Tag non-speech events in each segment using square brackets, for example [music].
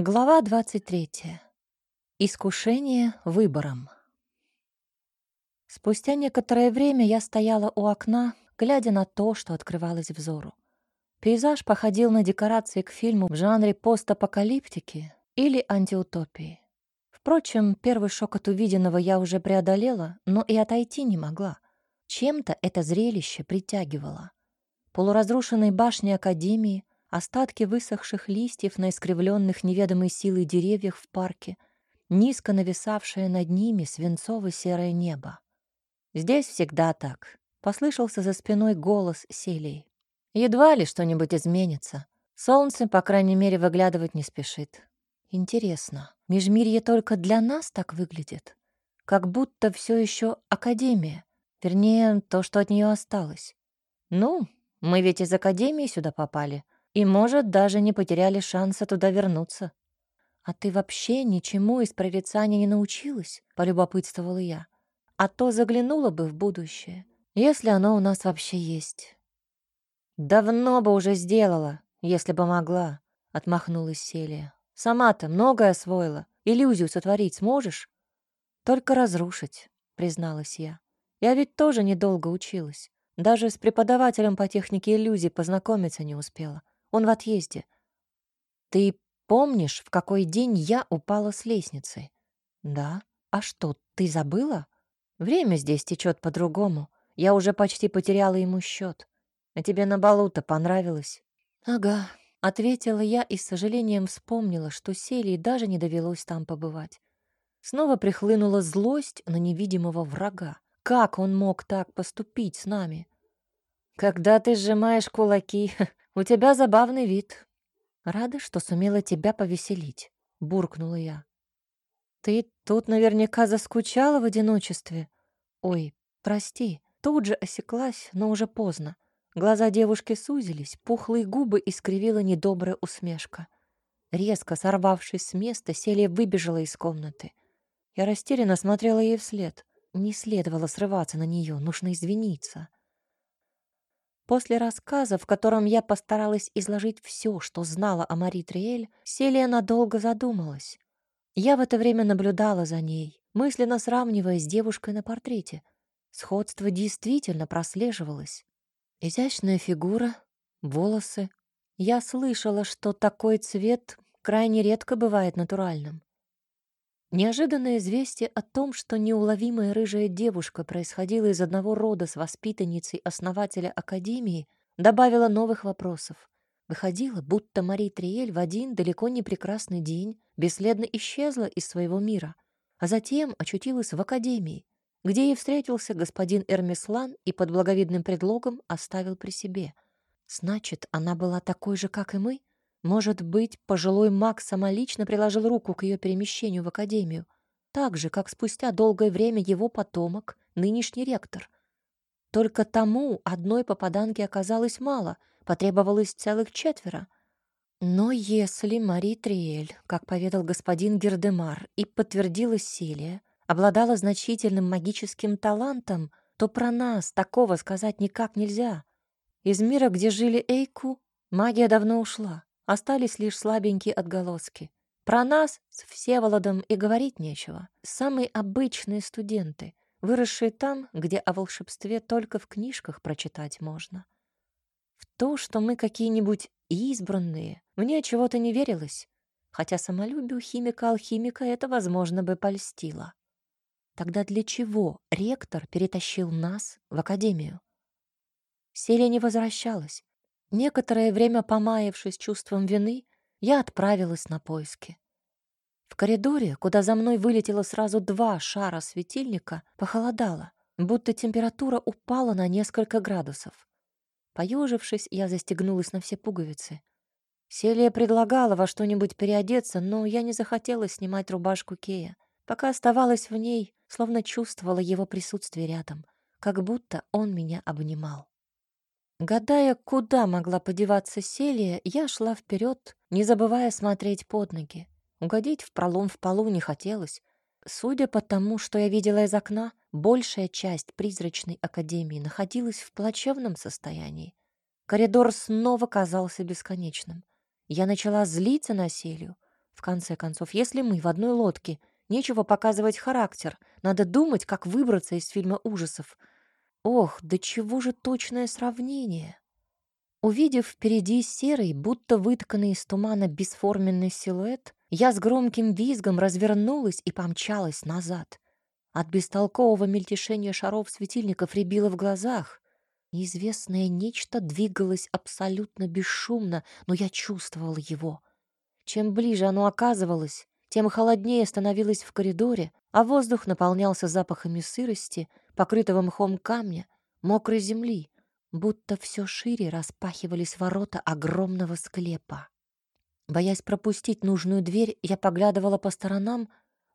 Глава 23. Искушение выбором. Спустя некоторое время я стояла у окна, глядя на то, что открывалось взору. Пейзаж походил на декорации к фильму в жанре постапокалиптики или антиутопии. Впрочем, первый шок от увиденного я уже преодолела, но и отойти не могла. Чем-то это зрелище притягивало. Полуразрушенные башни Академии, остатки высохших листьев на искривленных неведомой силой деревьях в парке, низко нависавшее над ними свинцово-серое небо. «Здесь всегда так», — послышался за спиной голос Селии. «Едва ли что-нибудь изменится. Солнце, по крайней мере, выглядывать не спешит. Интересно, Межмирье только для нас так выглядит? Как будто все еще Академия, вернее, то, что от нее осталось. Ну, мы ведь из Академии сюда попали, и, может, даже не потеряли шанса туда вернуться. «А ты вообще ничему из прорицания не научилась?» — полюбопытствовала я. «А то заглянула бы в будущее, если оно у нас вообще есть». «Давно бы уже сделала, если бы могла», — отмахнулась Селия. «Сама-то многое освоила. Иллюзию сотворить сможешь?» «Только разрушить», — призналась я. «Я ведь тоже недолго училась. Даже с преподавателем по технике иллюзий познакомиться не успела. Он в отъезде. Ты помнишь, в какой день я упала с лестницы? Да. А что, ты забыла? Время здесь течет по-другому. Я уже почти потеряла ему счет. А тебе на балу-то понравилось? Ага, ответила я и с сожалением вспомнила, что Селии даже не довелось там побывать. Снова прихлынула злость на невидимого врага. Как он мог так поступить с нами? Когда ты сжимаешь кулаки, [laughs] «У тебя забавный вид. Рада, что сумела тебя повеселить», — буркнула я. «Ты тут наверняка заскучала в одиночестве. Ой, прости». Тут же осеклась, но уже поздно. Глаза девушки сузились, пухлые губы искривила недобрая усмешка. Резко сорвавшись с места, Селия выбежала из комнаты. Я растерянно смотрела ей вслед. Не следовало срываться на нее, нужно извиниться. После рассказа, в котором я постаралась изложить все, что знала о Мари Триэль, Селия надолго задумалась. Я в это время наблюдала за ней, мысленно сравнивая с девушкой на портрете. Сходство действительно прослеживалось. Изящная фигура, волосы. Я слышала, что такой цвет крайне редко бывает натуральным. Неожиданное известие о том, что неуловимая рыжая девушка происходила из одного рода с воспитанницей основателя Академии, добавило новых вопросов. Выходило, будто Мари Триэль в один далеко не прекрасный день бесследно исчезла из своего мира, а затем очутилась в Академии, где ей встретился господин Эрмислан и под благовидным предлогом оставил при себе. Значит, она была такой же, как и мы? Может быть, пожилой маг самолично приложил руку к ее перемещению в академию, так же, как спустя долгое время его потомок, нынешний ректор. Только тому одной попаданки оказалось мало, потребовалось целых четверо. Но если Мари Триэль, как поведал господин Гердемар и подтвердила Селия, обладала значительным магическим талантом, то про нас такого сказать никак нельзя. Из мира, где жили Эйку, магия давно ушла. Остались лишь слабенькие отголоски. Про нас с Всеволодом и говорить нечего. Самые обычные студенты, выросшие там, где о волшебстве только в книжках прочитать можно. В то, что мы какие-нибудь избранные, мне чего-то не верилось, хотя самолюбию химика-алхимика это, возможно, бы польстило. Тогда для чего ректор перетащил нас в академию? Селия не возвращалась. Некоторое время помаявшись чувством вины, я отправилась на поиски. В коридоре, куда за мной вылетело сразу два шара светильника, похолодало, будто температура упала на несколько градусов. Поежившись, я застегнулась на все пуговицы. Селия предлагала во что-нибудь переодеться, но я не захотела снимать рубашку Кея. Пока оставалась в ней, словно чувствовала его присутствие рядом, как будто он меня обнимал. Гадая, куда могла подеваться Селия, я шла вперед, не забывая смотреть под ноги. Угодить в пролом в полу не хотелось. Судя по тому, что я видела из окна, большая часть призрачной академии находилась в плачевном состоянии. Коридор снова казался бесконечным. Я начала злиться на Селию. В конце концов, если мы в одной лодке, нечего показывать характер. Надо думать, как выбраться из фильма ужасов. Ох, да чего же точное сравнение. Увидев впереди серый, будто вытканный из тумана бесформенный силуэт, я с громким визгом развернулась и помчалась назад. От бестолкового мельтешения шаров светильников рябило в глазах. Неизвестное нечто двигалось абсолютно бесшумно, но я чувствовала его. Чем ближе оно оказывалось, тем холоднее становилось в коридоре, а воздух наполнялся запахами сырости, покрытого мхом камня, мокрой земли, будто все шире распахивались ворота огромного склепа. Боясь пропустить нужную дверь, я поглядывала по сторонам,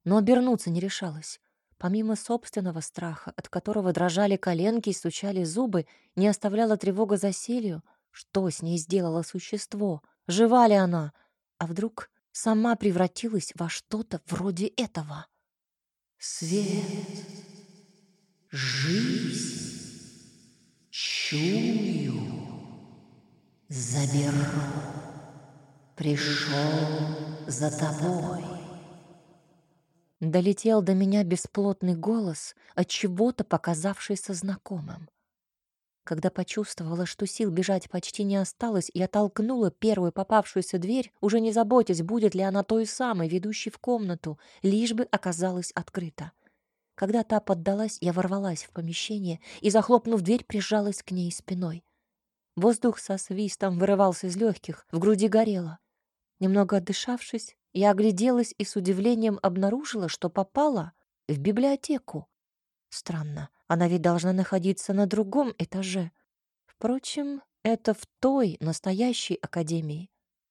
но обернуться не решалась. Помимо собственного страха, от которого дрожали коленки и стучали зубы, не оставляла тревога за селью, что с ней сделало существо, жива ли она, а вдруг сама превратилась во что-то вроде этого. Свет, жизнь, чую, заберу, пришел за тобой. Долетел до меня бесплотный голос, от чего-то показавшийся знакомым. Когда почувствовала, что сил бежать почти не осталось, я толкнула первую попавшуюся дверь, уже не заботясь, будет ли она той самой, ведущей в комнату, лишь бы оказалась открыта. Когда та поддалась, я ворвалась в помещение и, захлопнув дверь, прижалась к ней спиной. Воздух со свистом вырывался из легких, в груди горело. Немного отдышавшись, я огляделась и с удивлением обнаружила, что попала в библиотеку. Странно, она ведь должна находиться на другом этаже. Впрочем, это в той настоящей академии.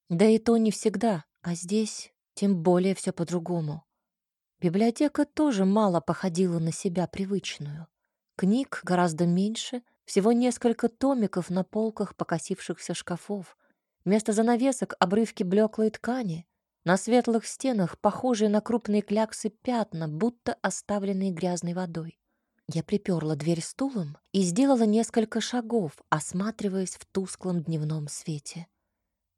Да и то не всегда, а здесь тем более все по-другому. Библиотека тоже мало походила на себя привычную. Книг гораздо меньше, всего несколько томиков на полках покосившихся шкафов. Вместо занавесок обрывки блеклой ткани. На светлых стенах похожие на крупные кляксы пятна, будто оставленные грязной водой. Я приперла дверь стулом и сделала несколько шагов, осматриваясь в тусклом дневном свете.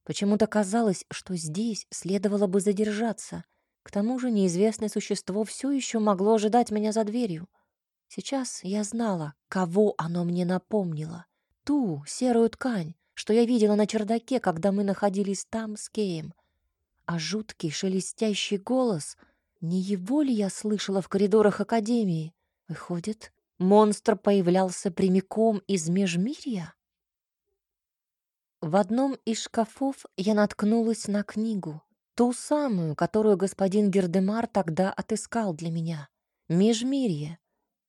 Почему-то казалось, что здесь следовало бы задержаться. К тому же неизвестное существо все еще могло ожидать меня за дверью. Сейчас я знала, кого оно мне напомнило. Ту серую ткань, что я видела на чердаке, когда мы находились там с Кеем. А жуткий шелестящий голос — не его ли я слышала в коридорах Академии? Выходит, монстр появлялся прямиком из Межмирья? В одном из шкафов я наткнулась на книгу, ту самую, которую господин Гердемар тогда отыскал для меня. Межмирье.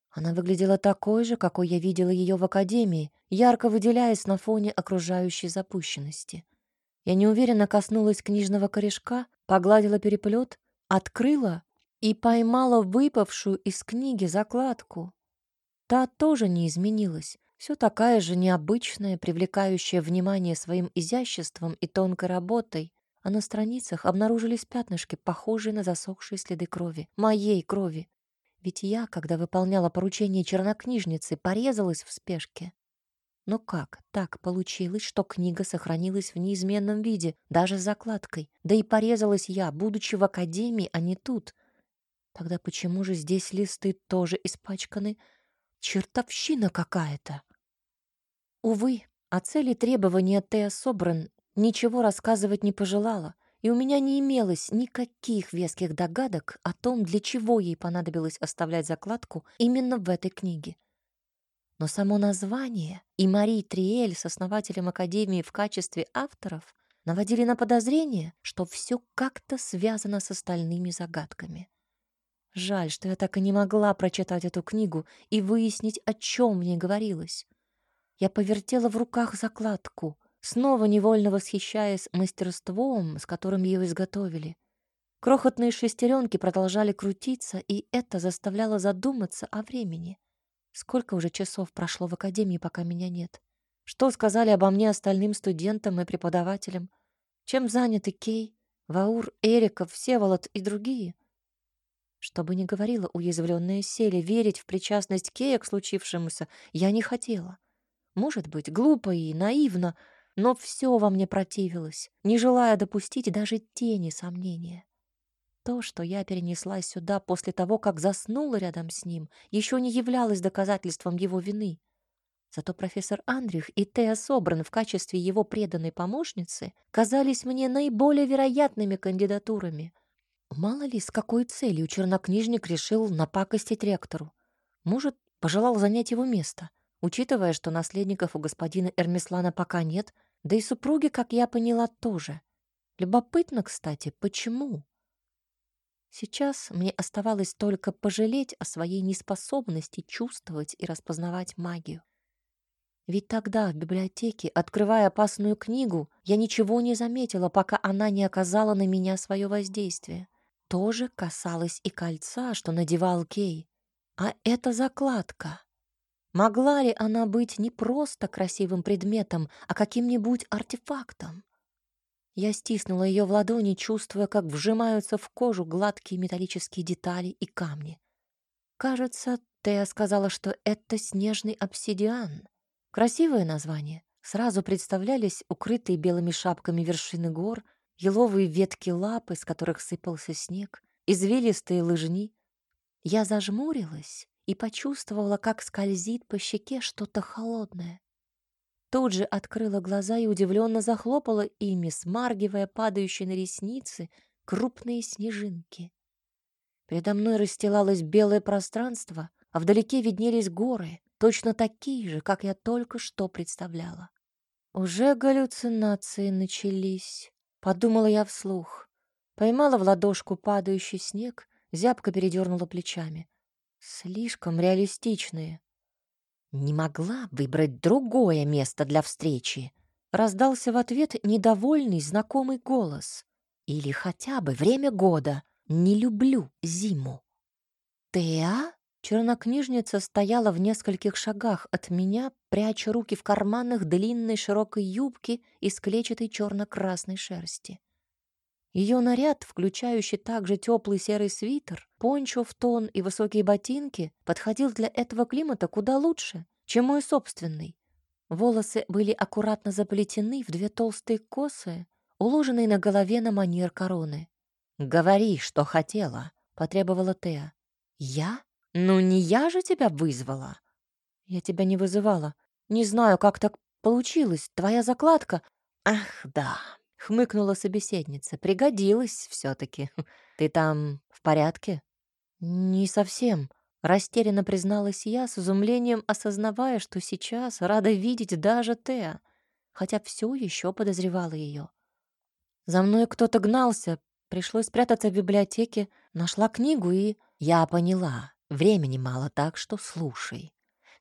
Она выглядела такой же, какой я видела ее в академии, ярко выделяясь на фоне окружающей запущенности. Я неуверенно коснулась книжного корешка, погладила переплет, открыла и поймала выпавшую из книги закладку. Та тоже не изменилась, все такая же необычная, привлекающая внимание своим изяществом и тонкой работой, а на страницах обнаружились пятнышки, похожие на засохшие следы крови, моей крови. Ведь я, когда выполняла поручение чернокнижницы, порезалась в спешке. Но как так получилось, что книга сохранилась в неизменном виде, даже с закладкой? Да и порезалась я, будучи в академии, а не тут — Тогда почему же здесь листы тоже испачканы? Чертовщина какая-то. Увы, о цели требования Теа Собран ничего рассказывать не пожелала, и у меня не имелось никаких веских догадок о том, для чего ей понадобилось оставлять закладку именно в этой книге. Но само название и Мари Триэль с основателем Академии в качестве авторов наводили на подозрение, что все как-то связано с остальными загадками. Жаль, что я так и не могла прочитать эту книгу и выяснить, о чем мне говорилось. Я повертела в руках закладку, снова невольно восхищаясь мастерством, с которым ее изготовили. Крохотные шестеренки продолжали крутиться, и это заставляло задуматься о времени. Сколько уже часов прошло в академии, пока меня нет? Что сказали обо мне остальным студентам и преподавателям? Чем заняты Кей, Ваур, Эриков, Всеволод и другие? Что бы ни говорила уязвленная Селя, верить в причастность Кея к случившемуся я не хотела. Может быть, глупо и наивно, но все во мне противилось, не желая допустить даже тени сомнения. то, что я перенеслась сюда после того, как заснула рядом с ним, еще не являлось доказательством его вины. Зато профессор Андрих и Теа Собран в качестве его преданной помощницы казались мне наиболее вероятными кандидатурами. Мало ли, с какой целью чернокнижник решил напакостить ректору. Может, пожелал занять его место, учитывая, что наследников у господина Эрмислана пока нет, да и супруги, как я поняла, тоже. Любопытно, кстати, почему? Сейчас мне оставалось только пожалеть о своей неспособности чувствовать и распознавать магию. Ведь тогда в библиотеке, открывая опасную книгу, я ничего не заметила, пока она не оказала на меня свое воздействие. Тоже касалось и кольца, что надевал Кей. А это закладка. Могла ли она быть не просто красивым предметом, а каким-нибудь артефактом? Я стиснула ее в ладони, чувствуя, как вжимаются в кожу гладкие металлические детали и камни. Кажется, Тея сказала, что это снежный обсидиан. Красивое название. Сразу представлялись укрытые белыми шапками вершины гор, еловые ветки лап, из которых сыпался снег, извилистые лыжни. Я зажмурилась и почувствовала, как скользит по щеке что-то холодное. Тут же открыла глаза и удивленно захлопала ими, смаргивая падающие на ресницы крупные снежинки. Передо мной расстилалось белое пространство, а вдалеке виднелись горы точно такие же, как я только что представляла. Уже галлюцинации начались, подумала я вслух. Поймала в ладошку падающий снег, зябко передернула плечами. Слишком реалистичные. Не могла выбрать другое место для встречи. Раздался в ответ недовольный знакомый голос. Или хотя бы время года. Не люблю зиму. Теа? Чернокнижница стояла в нескольких шагах от меня, пряча руки в карманах длинной широкой юбки из клетчатой черно-красной шерсти. Ее наряд, включающий также теплый серый свитер, пончо в тон и высокие ботинки, подходил для этого климата куда лучше, чем мой собственный. Волосы были аккуратно заплетены в две толстые косы, уложенные на голове на манер короны. «Говори, что хотела», — потребовала Теа. «Я?» «Ну не я же тебя вызвала?» «Я тебя не вызывала. Не знаю, как так получилось. Твоя закладка...» «Ах, да», — хмыкнула собеседница. «Пригодилась все таки [laughs] Ты там в порядке?» «Не совсем», — растерянно призналась я, с изумлением осознавая, что сейчас рада видеть даже Теа, хотя все еще подозревала ее. За мной кто-то гнался, пришлось спрятаться в библиотеке, нашла книгу и... Я поняла, Времени мало, так что слушай.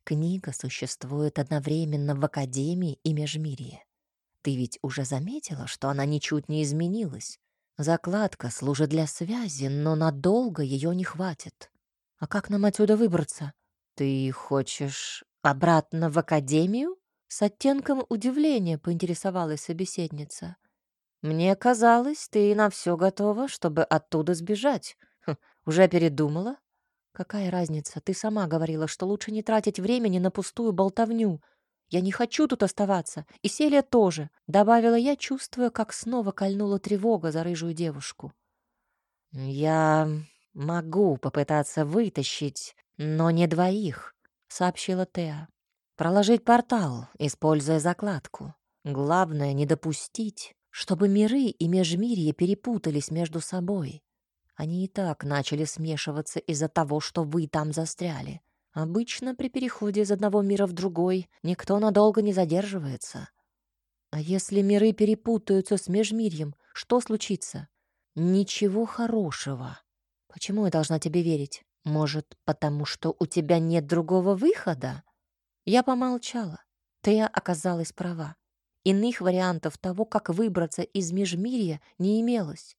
Книга существует одновременно в Академии и Межмирье. Ты ведь уже заметила, что она ничуть не изменилась. Закладка служит для связи, но надолго ее не хватит. А как нам отсюда выбраться? Ты хочешь обратно в Академию? С оттенком удивления поинтересовалась собеседница. Мне казалось, ты на все готова, чтобы оттуда сбежать. Хм, уже передумала? Какая разница? Ты сама говорила, что лучше не тратить времени на пустую болтовню. Я не хочу тут оставаться, и Селия тоже, добавила я, чувствуя, как снова кольнула тревога за рыжую девушку. Я могу попытаться вытащить, но не двоих, сообщила Теа. Проложить портал, используя закладку. Главное не допустить, чтобы миры и межмирье перепутались между собой. Они и так начали смешиваться из-за того, что вы там застряли. Обычно при переходе из одного мира в другой никто надолго не задерживается. А если миры перепутаются с межмирьем, что случится? Ничего хорошего. Почему я должна тебе верить? Может, потому что у тебя нет другого выхода? Я помолчала. Тея оказалась права. Иных вариантов того, как выбраться из межмирья, не имелось.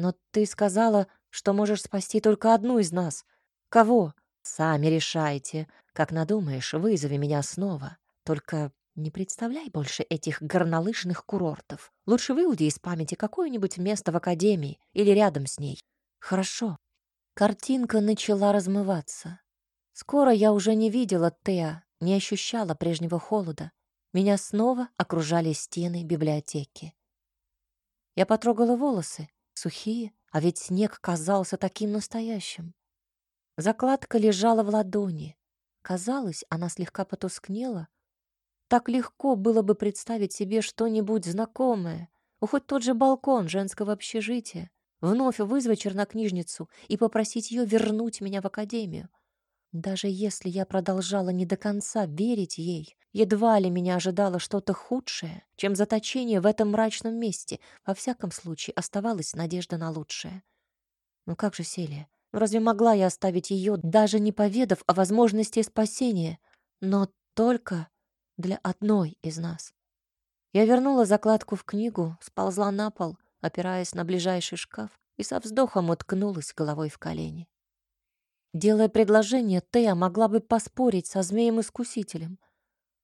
Но ты сказала, что можешь спасти только одну из нас. Кого? Сами решайте. Как надумаешь, вызови меня снова. Только не представляй больше этих горнолыжных курортов. Лучше выуди из памяти какое-нибудь место в академии или рядом с ней. Хорошо. Картинка начала размываться. Скоро я уже не видела Теа, не ощущала прежнего холода. Меня снова окружали стены библиотеки. Я потрогала волосы, сухие, А ведь снег казался таким настоящим. Закладка лежала в ладони. Казалось, она слегка потускнела. Так легко было бы представить себе что-нибудь знакомое, ну, хоть тот же балкон женского общежития, вновь вызвать чернокнижницу и попросить ее вернуть меня в академию. Даже если я продолжала не до конца верить ей, едва ли меня ожидало что-то худшее, чем заточение в этом мрачном месте. Во всяком случае, оставалась надежда на лучшее. Ну как же Селия? Ну разве могла я оставить ее, даже не поведав о возможности спасения? Но только для одной из нас. Я вернула закладку в книгу, сползла на пол, опираясь на ближайший шкаф, и со вздохом уткнулась головой в колени. Делая предложение, Тея могла бы поспорить со змеем-искусителем.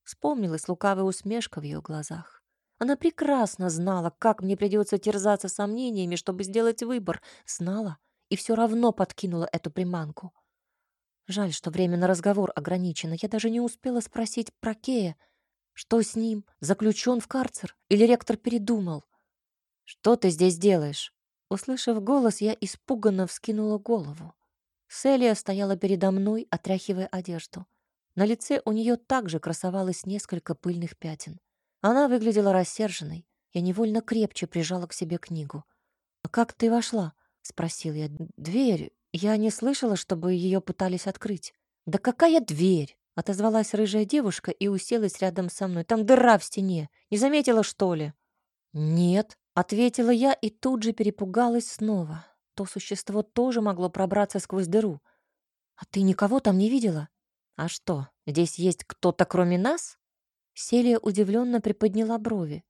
Вспомнилась лукавая усмешка в ее глазах. Она прекрасно знала, как мне придется терзаться сомнениями, чтобы сделать выбор. Знала и все равно подкинула эту приманку. Жаль, что время на разговор ограничено. Я даже не успела спросить про Кея. Что с ним? Заключен в карцер? Или ректор передумал? «Что ты здесь делаешь?» Услышав голос, я испуганно вскинула голову. Селия стояла передо мной, отряхивая одежду. На лице у нее также красовалось несколько пыльных пятен. Она выглядела рассерженной. Я невольно крепче прижала к себе книгу. «А «Как ты вошла?» — спросил я. «Дверь. Я не слышала, чтобы ее пытались открыть. «Да какая дверь?» — отозвалась рыжая девушка и уселась рядом со мной. «Там дыра в стене. Не заметила, что ли?» «Нет», — ответила я и тут же перепугалась снова. То существо тоже могло пробраться сквозь дыру. «А ты никого там не видела?» «А что, здесь есть кто-то кроме нас?» Селия удивленно приподняла брови.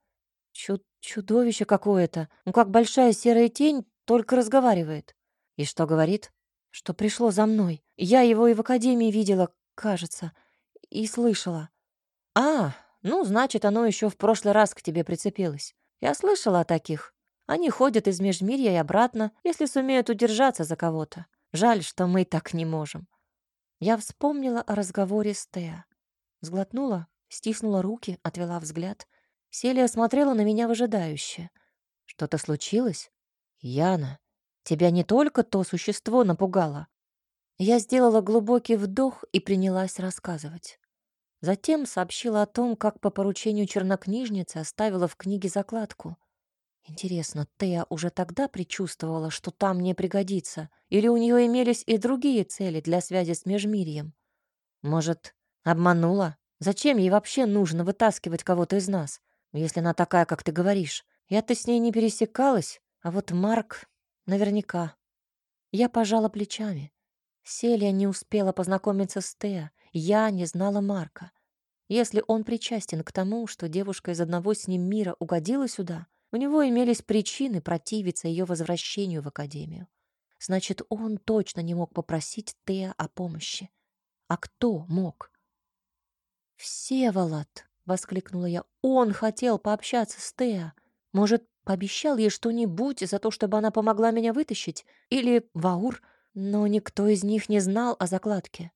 Чуд «Чудовище какое-то. Ну, как большая серая тень, только разговаривает». «И что говорит?» что пришло за мной. Я его и в академии видела, кажется, и слышала. А, ну, значит, оно еще в прошлый раз к тебе прицепилось. Я слышала о таких. Они ходят из межмирья и обратно, если сумеют удержаться за кого-то. Жаль, что мы так не можем. Я вспомнила о разговоре с Теа. Сглотнула, стиснула руки, отвела взгляд. Селия смотрела на меня выжидающе. Что-то случилось? Яна, Тебя не только то существо напугало. Я сделала глубокий вдох и принялась рассказывать. Затем сообщила о том, как по поручению чернокнижницы оставила в книге закладку. Интересно, Тея уже тогда предчувствовала, что там мне пригодится, или у нее имелись и другие цели для связи с Межмирьем? Может, обманула? Зачем ей вообще нужно вытаскивать кого-то из нас, если она такая, как ты говоришь? Я-то с ней не пересекалась, а вот Марк Наверняка. Я пожала плечами. Селия не успела познакомиться с Теа, я не знала Марка. Если он причастен к тому, что девушка из одного с ним мира угодила сюда, у него имелись причины противиться ее возвращению в академию. Значит, он точно не мог попросить Теа о помощи. А кто мог? «Всеволод!» — воскликнула я. «Он хотел пообщаться с Теа. Может, Пообещал ей что-нибудь за то, чтобы она помогла меня вытащить. Или Ваур. Но никто из них не знал о закладке.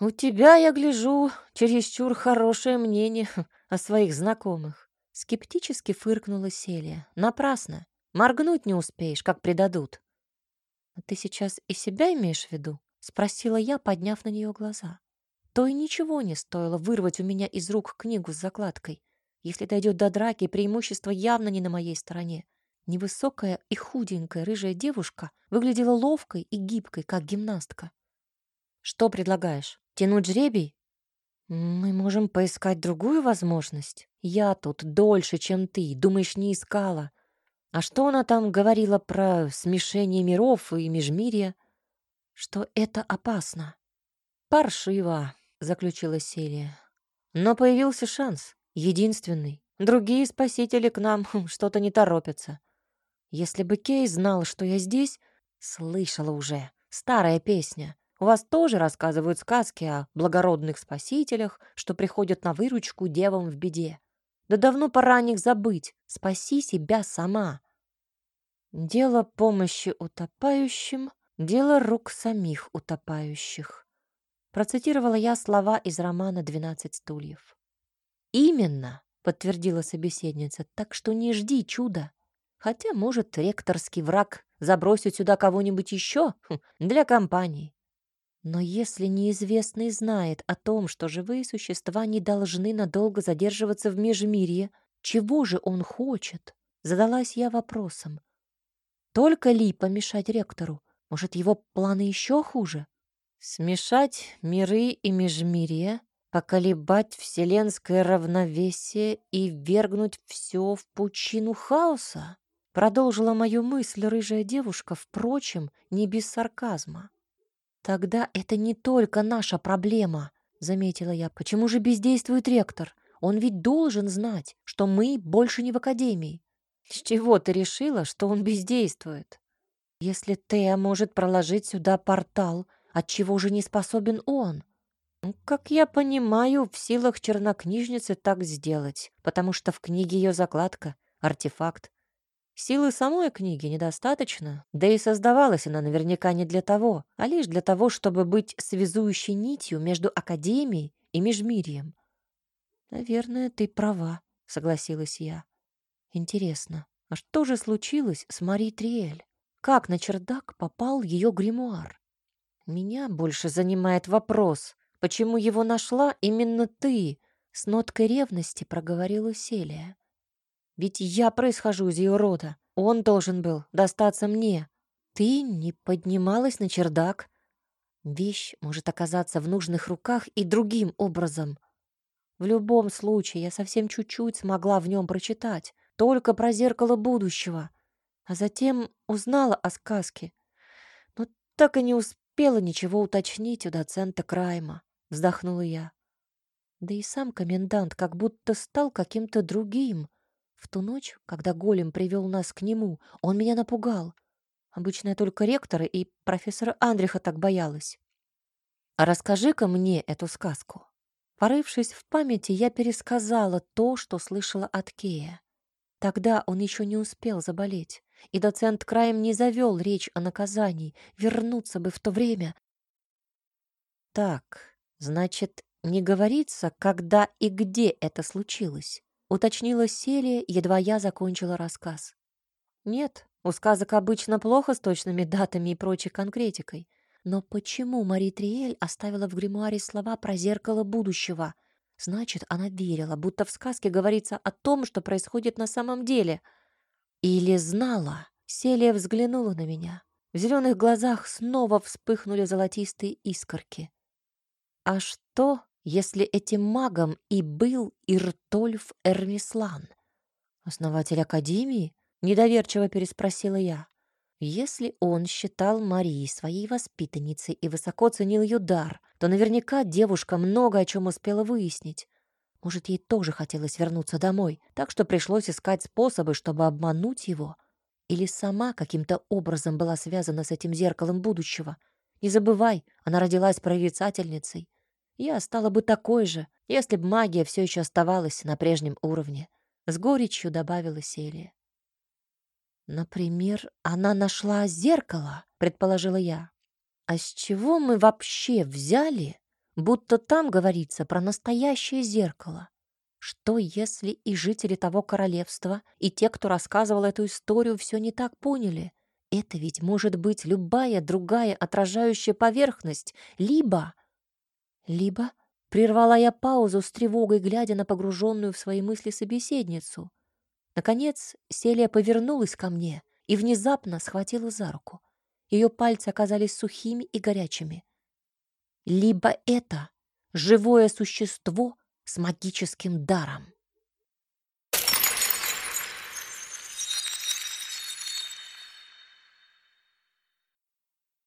«У тебя, я гляжу, чересчур хорошее мнение о своих знакомых». Скептически фыркнула Селия. «Напрасно. Моргнуть не успеешь, как предадут». «А ты сейчас и себя имеешь в виду?» — спросила я, подняв на нее глаза. То и ничего не стоило вырвать у меня из рук книгу с закладкой. Если дойдет до драки, преимущество явно не на моей стороне. Невысокая и худенькая рыжая девушка выглядела ловкой и гибкой, как гимнастка. «Что предлагаешь? Тянуть жребий?» «Мы можем поискать другую возможность. Я тут дольше, чем ты. Думаешь, не искала? А что она там говорила про смешение миров и межмирья? Что это опасно?» «Паршиво», — заключила Селия. «Но появился шанс. Единственный. Другие спасители к нам [laughs] что-то не торопятся. Если бы Кей знал, что я здесь, слышала уже. Старая песня. У вас тоже рассказывают сказки о благородных спасителях, что приходят на выручку девам в беде. Да давно пора о них забыть. Спаси себя сама. Дело помощи утопающим — дело рук самих утопающих. Процитировала я слова из романа «Двенадцать стульев». «Именно», — подтвердила собеседница, «так что не жди чуда. Хотя, может, ректорский враг забросит сюда кого-нибудь еще хм, для компании. Но если неизвестный знает о том, что живые существа не должны надолго задерживаться в Межмирье, чего же он хочет? Задалась я вопросом. Только ли помешать ректору? Может, его планы еще хуже? Смешать миры и межмирье, поколебать вселенское равновесие и вергнуть все в пучину хаоса? Продолжила мою мысль рыжая девушка, впрочем, не без сарказма. «Тогда это не только наша проблема», — заметила я. «Почему же бездействует ректор? Он ведь должен знать, что мы больше не в академии». «С чего ты решила, что он бездействует?» «Если Тея может проложить сюда портал, отчего же не способен он?» «Ну, «Как я понимаю, в силах чернокнижницы так сделать, потому что в книге ее закладка — артефакт. Силы самой книги недостаточно, да и создавалась она наверняка не для того, а лишь для того, чтобы быть связующей нитью между Академией и Межмирием. «Наверное, ты права», — согласилась я. «Интересно, а что же случилось с Мари Триэль? Как на чердак попал ее гримуар? Меня больше занимает вопрос, почему его нашла именно ты?» С ноткой ревности проговорила Селия. Ведь я происхожу из ее рода. Он должен был достаться мне. Ты не поднималась на чердак. Вещь может оказаться в нужных руках и другим образом. В любом случае, я совсем чуть-чуть смогла в нем прочитать. Только про зеркало будущего. А затем узнала о сказке. Но так и не успела ничего уточнить у доцента Крайма. Вздохнула я. Да и сам комендант как будто стал каким-то другим. В ту ночь, когда голем привел нас к нему, он меня напугал. Обычно я только ректора и профессора Андриха так боялась. Расскажи-ка мне эту сказку. Порывшись в памяти, я пересказала то, что слышала от Кея. Тогда он еще не успел заболеть, и доцент краем не завел речь о наказании, вернуться бы в то время. Так, значит, не говорится, когда и где это случилось уточнила Селия, едва я закончила рассказ. Нет, у сказок обычно плохо с точными датами и прочей конкретикой. Но почему Мари Триэль оставила в гримуаре слова про зеркало будущего? Значит, она верила, будто в сказке говорится о том, что происходит на самом деле. Или знала. Селия взглянула на меня. В зеленых глазах снова вспыхнули золотистые искорки. А что, если этим магом и был Иртольф Эрмислан? Основатель Академии? Недоверчиво переспросила я. Если он считал Марии своей воспитанницей и высоко ценил ее дар, то наверняка девушка много о чем успела выяснить. Может, ей тоже хотелось вернуться домой, так что пришлось искать способы, чтобы обмануть его. Или сама каким-то образом была связана с этим зеркалом будущего. Не забывай, она родилась прорицательницей. Я стала бы такой же, если б магия все еще оставалась на прежнем уровне. С горечью добавила Селия. «Например, она нашла зеркало», — предположила я. «А с чего мы вообще взяли, будто там говорится про настоящее зеркало? Что, если и жители того королевства, и те, кто рассказывал эту историю, все не так поняли? Это ведь может быть любая другая отражающая поверхность, либо либо прервала я паузу с тревогой, глядя на погруженную в свои мысли собеседницу. Наконец Селия повернулась ко мне и внезапно схватила за руку. Ее пальцы оказались сухими и горячими. Либо это живое существо с магическим даром.